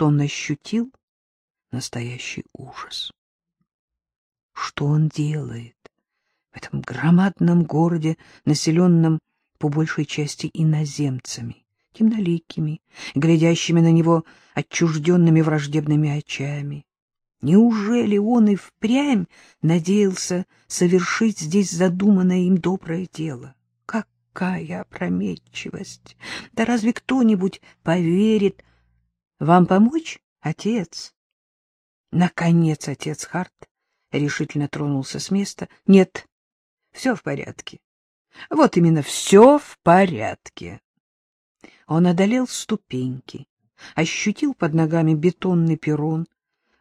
тут он ощутил настоящий ужас. Что он делает в этом громадном городе, населенном по большей части иноземцами, темноликими, глядящими на него отчужденными враждебными очами? Неужели он и впрямь надеялся совершить здесь задуманное им доброе дело? Какая опрометчивость! Да разве кто-нибудь поверит? Вам помочь, отец? Наконец отец Харт решительно тронулся с места. Нет, все в порядке. Вот именно все в порядке. Он одолел ступеньки, ощутил под ногами бетонный перрон,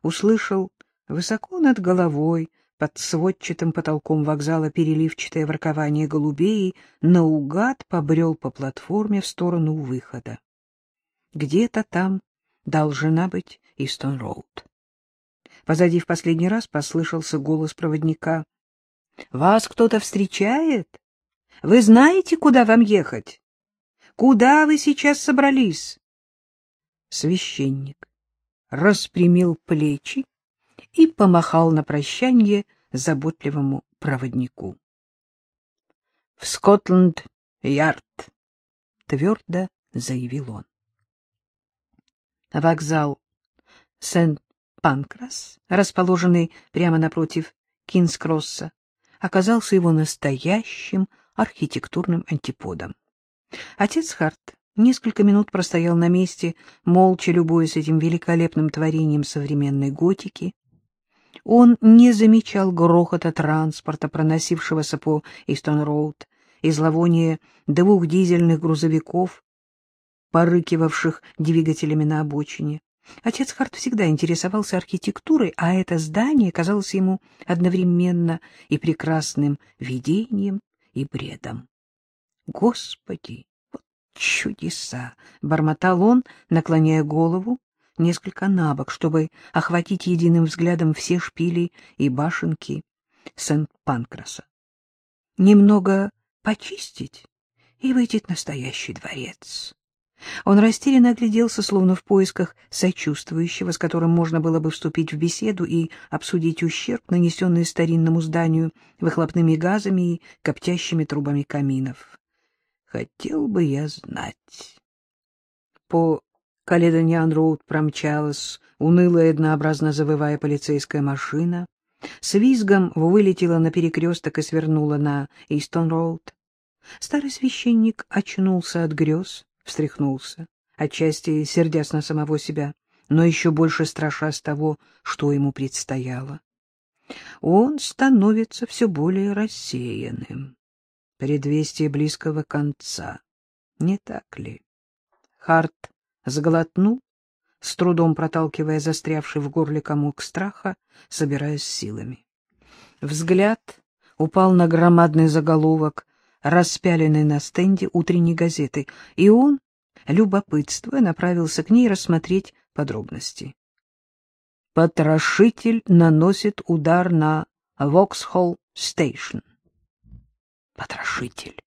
услышал высоко над головой под сводчатым потолком вокзала переливчатое воркование голубей наугад побрел по платформе в сторону выхода. Где-то там должна быть Истон-Роуд. Позади в последний раз послышался голос проводника. — Вас кто-то встречает? Вы знаете, куда вам ехать? Куда вы сейчас собрались? Священник распрямил плечи и помахал на прощанье заботливому проводнику. — В Скотланд-Ярд, — твердо заявил он. Вокзал Сент-Панкрас, расположенный прямо напротив Кинскросса, оказался его настоящим архитектурным антиподом. Отец Харт несколько минут простоял на месте, молча любуясь этим великолепным творением современной готики. Он не замечал грохота транспорта, проносившегося по Истон-Роуд, и зловония двух дизельных грузовиков, порыкивавших двигателями на обочине. Отец Харт всегда интересовался архитектурой, а это здание казалось ему одновременно и прекрасным видением, и бредом. Господи, вот чудеса! — бормотал он, наклоняя голову несколько набок, чтобы охватить единым взглядом все шпили и башенки Сент-Панкраса. Немного почистить, и выйдет настоящий дворец. Он растерянно огляделся, словно в поисках сочувствующего, с которым можно было бы вступить в беседу и обсудить ущерб, нанесенный старинному зданию выхлопными газами и коптящими трубами каминов. Хотел бы я знать. По Каледониан-Роуд промчалась, уныло и однообразно завывая полицейская машина. С визгом вылетела на перекресток и свернула на Истон-Роуд. Старый священник очнулся от грез, встряхнулся, отчасти сердясь на самого себя, но еще больше страшась того, что ему предстояло. Он становится все более рассеянным. Предвестие близкого конца. Не так ли? Харт сглотнул, с трудом проталкивая застрявший в горле комок страха, собираясь силами. Взгляд упал на громадный заголовок распяленной на стенде утренней газеты, и он, любопытствуя, направился к ней рассмотреть подробности. Потрошитель наносит удар на Воксхолл-стейшн. Потрошитель.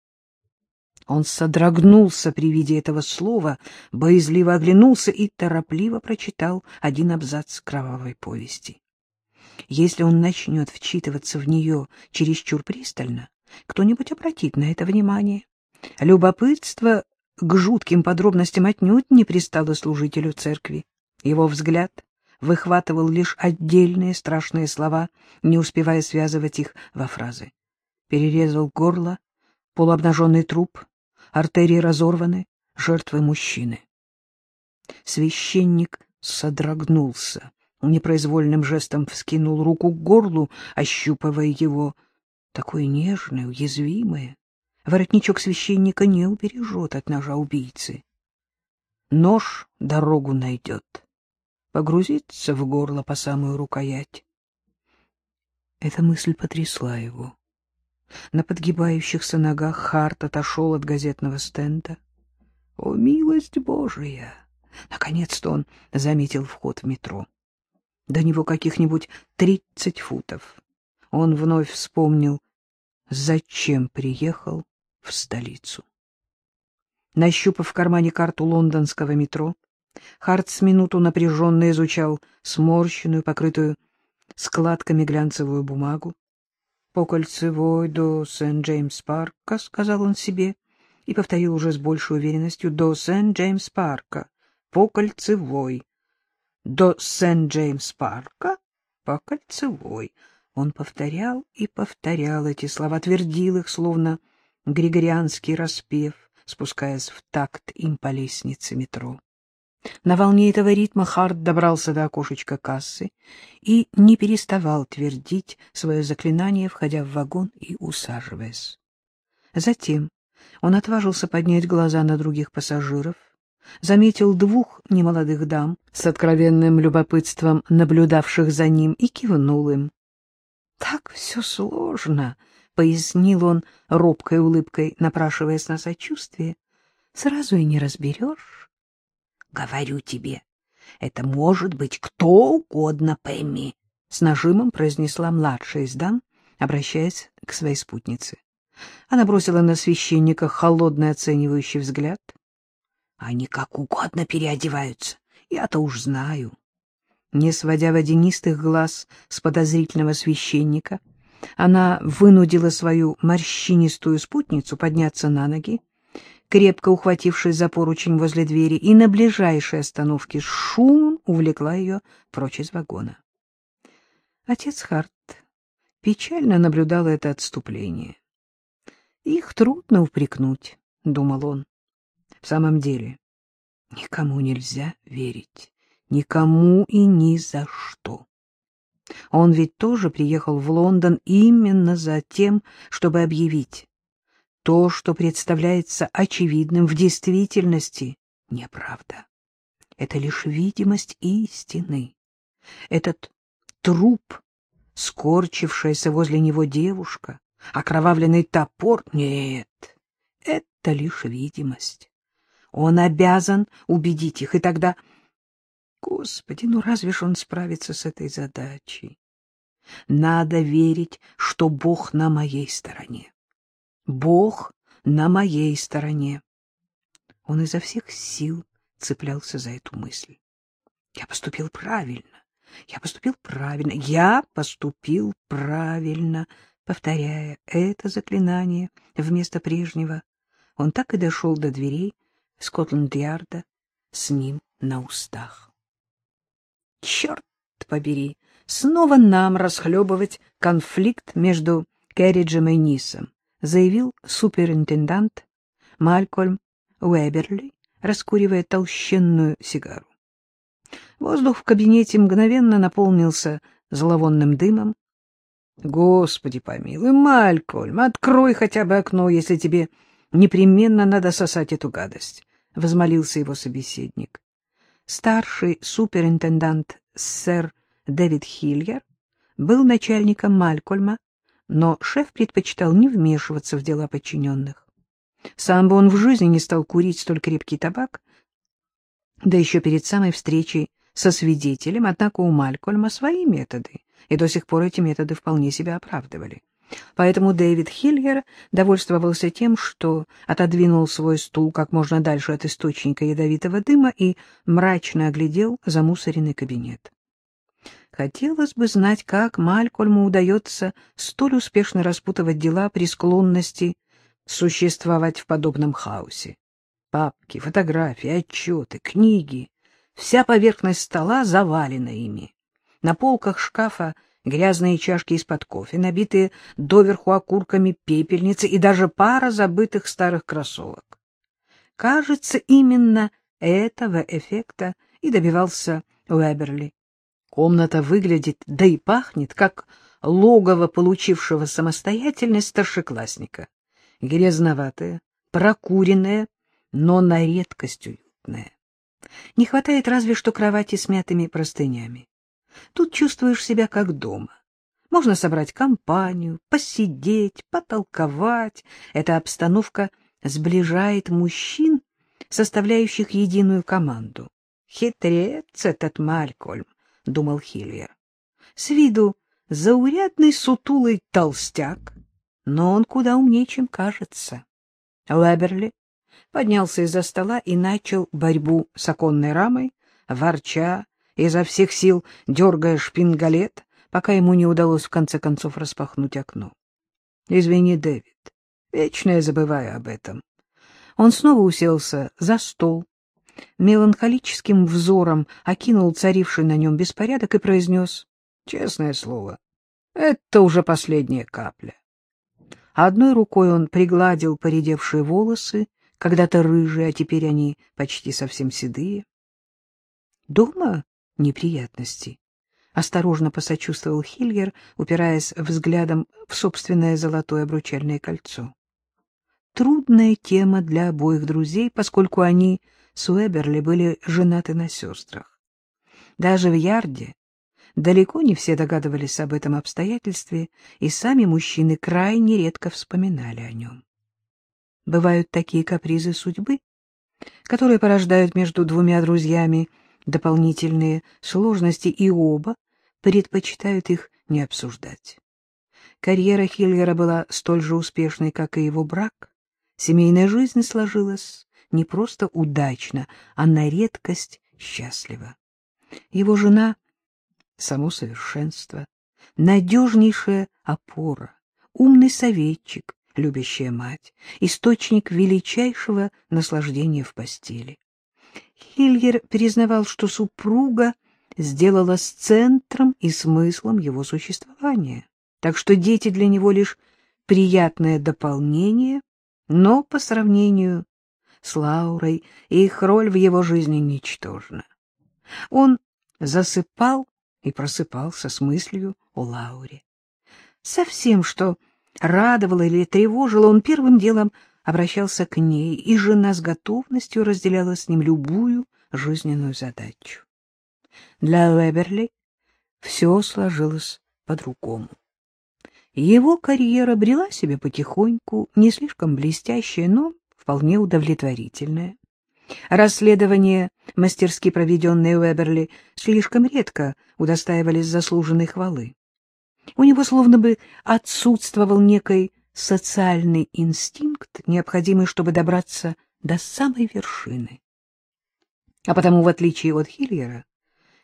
Он содрогнулся при виде этого слова, боязливо оглянулся и торопливо прочитал один абзац кровавой повести. Если он начнет вчитываться в нее чересчур пристально, кто-нибудь обратит на это внимание. Любопытство к жутким подробностям отнюдь не пристало служителю церкви. Его взгляд выхватывал лишь отдельные страшные слова, не успевая связывать их во фразы. Перерезал горло, полуобнаженный труп, артерии разорваны, жертвы мужчины. Священник содрогнулся, непроизвольным жестом вскинул руку к горлу, ощупывая его — такое нежное, уязвимое. Воротничок священника не убережет от ножа убийцы. Нож дорогу найдет, погрузится в горло по самую рукоять. Эта мысль потрясла его. На подгибающихся ногах Харт отошел от газетного стенда. О, милость Божия! Наконец-то он заметил вход в метро. До него каких-нибудь тридцать футов он вновь вспомнил, зачем приехал в столицу. Нащупав в кармане карту лондонского метро, Харт с минуту напряженно изучал сморщенную, покрытую складками глянцевую бумагу. — По кольцевой до Сент-Джеймс-парка, — сказал он себе, и повторил уже с большей уверенностью, — до Сент-Джеймс-парка, по кольцевой. До Сент-Джеймс-парка, по кольцевой. Он повторял и повторял эти слова, твердил их, словно григорианский распев, спускаясь в такт им по лестнице метро. На волне этого ритма Харт добрался до окошечка кассы и не переставал твердить свое заклинание, входя в вагон и усаживаясь. Затем он отважился поднять глаза на других пассажиров, заметил двух немолодых дам с откровенным любопытством, наблюдавших за ним, и кивнул им. — Так все сложно, — пояснил он робкой улыбкой, напрашиваясь на сочувствие. — Сразу и не разберешь. — Говорю тебе, это может быть кто угодно, Пэмми, — с нажимом произнесла младшая из дам, обращаясь к своей спутнице. Она бросила на священника холодный оценивающий взгляд. — Они как угодно переодеваются, я-то уж знаю. Не сводя водянистых глаз с подозрительного священника, она вынудила свою морщинистую спутницу подняться на ноги, крепко ухватившись за поручень возле двери, и на ближайшей остановке с шумом увлекла ее прочь из вагона. Отец Харт печально наблюдал это отступление. Их трудно упрекнуть, — думал он. В самом деле, никому нельзя верить, никому и ни за что. Он ведь тоже приехал в Лондон именно за тем, чтобы объявить. То, что представляется очевидным, в действительности неправда. Это лишь видимость истины. Этот труп, скорчившаяся возле него девушка, окровавленный топор — нет, это лишь видимость. Он обязан убедить их, и тогда... Господи, ну разве ж он справится с этой задачей? Надо верить, что Бог на моей стороне. Бог на моей стороне. Он изо всех сил цеплялся за эту мысль. Я поступил правильно. Я поступил правильно. Я поступил правильно. Повторяя это заклинание вместо прежнего, он так и дошел до дверей Скотланд-Ярда с ним на устах. Черт побери, снова нам расхлебывать конфликт между Керриджем и Нисом, заявил суперинтендант Малькольм Уэберли, раскуривая толщенную сигару. Воздух в кабинете мгновенно наполнился зловонным дымом. Господи помилуй, Малькольм, открой хотя бы окно, если тебе непременно надо сосать эту гадость, — возмолился его собеседник. Старший суперинтендант сэр Дэвид Хильер был начальником Малькольма, но шеф предпочитал не вмешиваться в дела подчиненных. Сам бы он в жизни не стал курить столь крепкий табак, да еще перед самой встречей со свидетелем, однако у Малькольма свои методы, и до сих пор эти методы вполне себя оправдывали. Поэтому Дэвид Хильер довольствовался тем, что отодвинул свой стул как можно дальше от источника ядовитого дыма и мрачно оглядел замусоренный кабинет. Хотелось бы знать, как Малькольму удается столь успешно распутывать дела при склонности существовать в подобном хаосе. Папки, фотографии, отчеты, книги — вся поверхность стола завалена ими. На полках шкафа грязные чашки из-под кофе, набитые доверху окурками пепельницы и даже пара забытых старых кроссовок. Кажется, именно этого эффекта и добивался Уэберли. Комната выглядит, да и пахнет, как логово получившего самостоятельность старшеклассника. Грязноватая, прокуренная, но на редкость уютная. Не хватает разве что кровати с мятыми простынями. Тут чувствуешь себя как дома. Можно собрать компанию, посидеть, потолковать. Эта обстановка сближает мужчин, составляющих единую команду. Хитрец этот Малькольм, — думал Хильер. С виду заурядный сутулый толстяк, но он куда умнее, чем кажется. Леберли поднялся из-за стола и начал борьбу с оконной рамой, ворча, изо всех сил дергая шпингалет, пока ему не удалось в конце концов распахнуть окно. — Извини, Дэвид, вечно я забываю об этом. Он снова уселся за стол, меланхолическим взором окинул царивший на нем беспорядок и произнес, честное слово, это уже последняя капля. Одной рукой он пригладил поредевшие волосы, когда-то рыжие, а теперь они почти совсем седые. Дома неприятности. Осторожно посочувствовал Хильгер, упираясь взглядом в собственное золотое обручальное кольцо. Трудная тема для обоих друзей, поскольку они с Уэберли были женаты на сестрах. Даже в Ярде далеко не все догадывались об этом обстоятельстве, и сами мужчины крайне редко вспоминали о нем. Бывают такие капризы судьбы, которые порождают между двумя друзьями дополнительные сложности, и оба предпочитают их не обсуждать. Карьера Хиллера была столь же успешной, как и его брак. Семейная жизнь сложилась не просто удачно, а на редкость счастливо. Его жена — само совершенство, надежнейшая опора, умный советчик, любящая мать, источник величайшего наслаждения в постели. Хильгер признавал, что супруга сделала с центром и смыслом его существования, так что дети для него лишь приятное дополнение, но по сравнению с Лаурой их роль в его жизни ничтожна. Он засыпал и просыпался с мыслью о Лауре. Совсем что радовало или тревожило, он первым делом обращался к ней, и жена с готовностью разделяла с ним любую жизненную задачу. Для Веберли все сложилось по-другому. Его карьера брела себе потихоньку, не слишком блестящая, но вполне удовлетворительная. Расследования, мастерски проведенные Уэберли, слишком редко удостаивались заслуженной хвалы. У него словно бы отсутствовал некий социальный инстинкт, необходимый, чтобы добраться до самой вершины. А потому, в отличие от Хильера,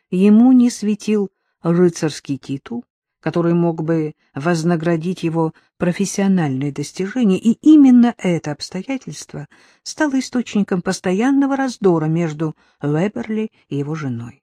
ему не светил рыцарский титул, который мог бы вознаградить его профессиональные достижения, и именно это обстоятельство стало источником постоянного раздора между Веберли и его женой.